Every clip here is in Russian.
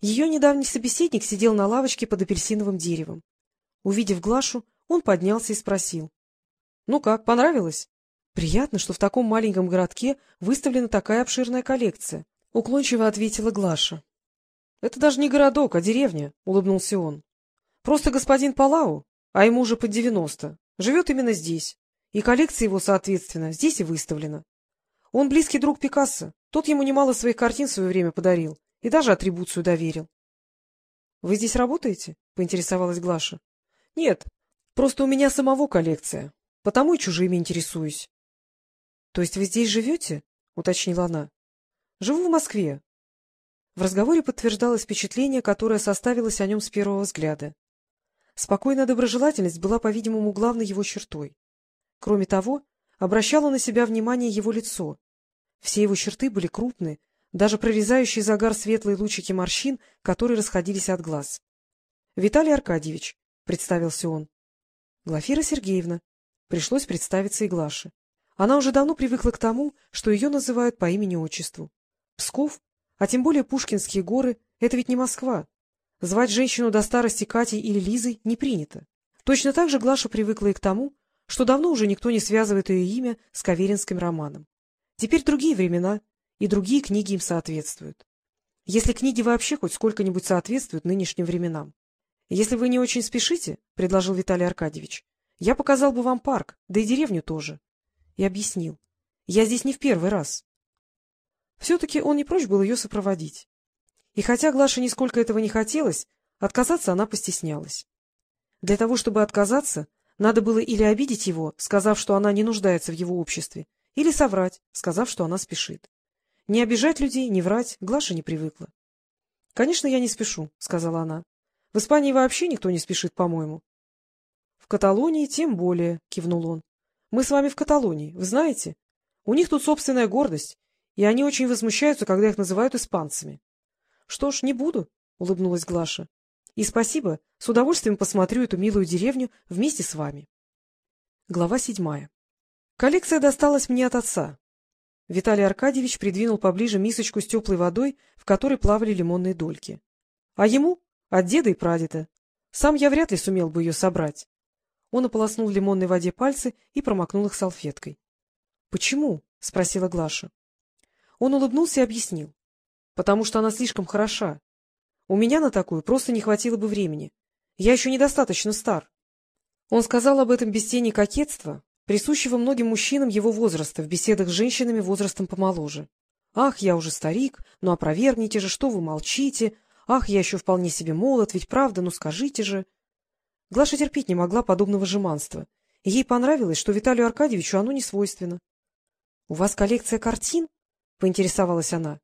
Ее недавний собеседник сидел на лавочке под апельсиновым деревом. Увидев Глашу, он поднялся и спросил. — Ну как, понравилось? — Приятно, что в таком маленьком городке выставлена такая обширная коллекция, — уклончиво ответила Глаша. — Это даже не городок, а деревня, — улыбнулся он. — Просто господин Палау, а ему уже под девяносто, живет именно здесь, и коллекция его, соответственно, здесь и выставлена. Он близкий друг Пикассо, тот ему немало своих картин в свое время подарил и даже атрибуцию доверил. — Вы здесь работаете? — поинтересовалась Глаша. — Нет, просто у меня самого коллекция, потому и чужими интересуюсь. — То есть вы здесь живете? — уточнила она. — Живу в Москве. В разговоре подтверждалось впечатление, которое составилось о нем с первого взгляда. Спокойная доброжелательность была, по-видимому, главной его чертой. Кроме того, обращало на себя внимание его лицо. Все его черты были крупны, даже прорезающий загар светлые лучики морщин, которые расходились от глаз. — Виталий Аркадьевич, — представился он. — Глафира Сергеевна. Пришлось представиться и Глаше. Она уже давно привыкла к тому, что ее называют по имени-отчеству. Псков, а тем более Пушкинские горы — это ведь не Москва. Звать женщину до старости Катей или Лизой не принято. Точно так же Глаша привыкла и к тому, что давно уже никто не связывает ее имя с Каверинским романом. Теперь другие времена, и другие книги им соответствуют. Если книги вообще хоть сколько-нибудь соответствуют нынешним временам. — Если вы не очень спешите, — предложил Виталий Аркадьевич, — я показал бы вам парк, да и деревню тоже. И объяснил. Я здесь не в первый раз. Все-таки он не прочь был ее сопроводить. И хотя Глаше нисколько этого не хотелось, отказаться она постеснялась. Для того, чтобы отказаться, надо было или обидеть его, сказав, что она не нуждается в его обществе, или соврать, сказав, что она спешит. Не обижать людей, не врать Глаша не привыкла. — Конечно, я не спешу, — сказала она. — В Испании вообще никто не спешит, по-моему. — В Каталонии тем более, — кивнул он. — Мы с вами в Каталонии, вы знаете? У них тут собственная гордость, и они очень возмущаются, когда их называют испанцами. — Что ж, не буду, — улыбнулась Глаша. — И спасибо, с удовольствием посмотрю эту милую деревню вместе с вами. Глава седьмая. Коллекция досталась мне от отца. Виталий Аркадьевич придвинул поближе мисочку с теплой водой, в которой плавали лимонные дольки. А ему — от деда и прадеда. Сам я вряд ли сумел бы ее собрать. Он ополоснул в лимонной воде пальцы и промокнул их салфеткой. — Почему? — спросила Глаша. Он улыбнулся и объяснил. — Потому что она слишком хороша. У меня на такую просто не хватило бы времени. Я еще недостаточно стар. Он сказал об этом без тени кокетства, присущего многим мужчинам его возраста в беседах с женщинами возрастом помоложе. «Ах, я уже старик, ну опровергните же, что вы молчите? Ах, я еще вполне себе молод, ведь правда, ну скажите же!» Глаша терпеть не могла подобного жеманства. ей понравилось, что Виталию Аркадьевичу оно не свойственно. — У вас коллекция картин? — поинтересовалась она.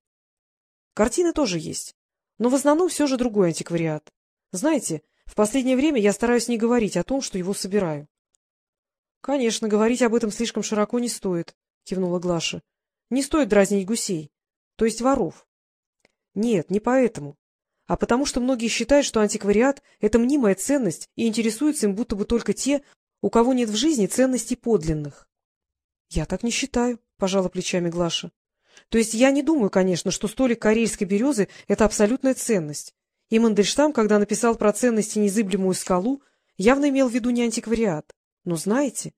— Картины тоже есть, но в основном все же другой антиквариат. Знаете, в последнее время я стараюсь не говорить о том, что его собираю. — Конечно, говорить об этом слишком широко не стоит, — кивнула Глаша. — Не стоит дразнить гусей, то есть воров. — Нет, не поэтому, а потому что многие считают, что антиквариат — это мнимая ценность и интересуются им будто бы только те, у кого нет в жизни ценностей подлинных. — Я так не считаю, — пожала плечами Глаша. — То есть я не думаю, конечно, что столик карельской березы — это абсолютная ценность. И Мандельштам, когда написал про ценности незыблемую скалу, явно имел в виду не антиквариат. Но знаете...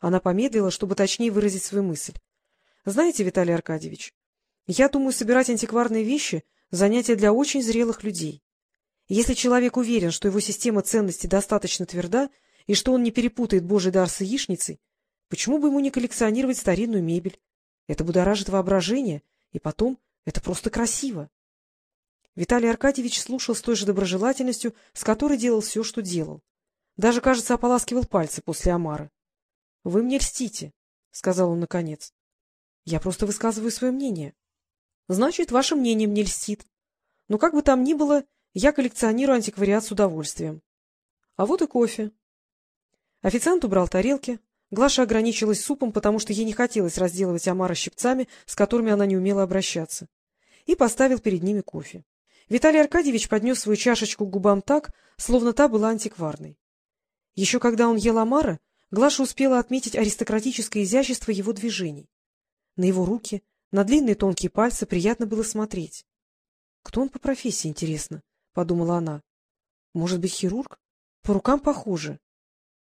Она помедлила, чтобы точнее выразить свою мысль. — Знаете, Виталий Аркадьевич, я думаю, собирать антикварные вещи — занятие для очень зрелых людей. Если человек уверен, что его система ценностей достаточно тверда и что он не перепутает божий дар с яичницей, почему бы ему не коллекционировать старинную мебель? Это будоражит воображение, и потом это просто красиво. Виталий Аркадьевич слушал с той же доброжелательностью, с которой делал все, что делал. Даже, кажется, ополаскивал пальцы после омара. — Вы мне льстите, — сказал он наконец. — Я просто высказываю свое мнение. — Значит, ваше мнение мне льстит. Но как бы там ни было, я коллекционирую антиквариат с удовольствием. А вот и кофе. Официант убрал тарелки. Глаша ограничилась супом, потому что ей не хотелось разделывать омара щипцами, с которыми она не умела обращаться. И поставил перед ними кофе. Виталий Аркадьевич поднес свою чашечку к губам так, словно та была антикварной. Еще когда он ел омара, Глаша успела отметить аристократическое изящество его движений. На его руки, на длинные тонкие пальцы приятно было смотреть. Кто он по профессии, интересно? — подумала она. — Может быть, хирург? По рукам похоже.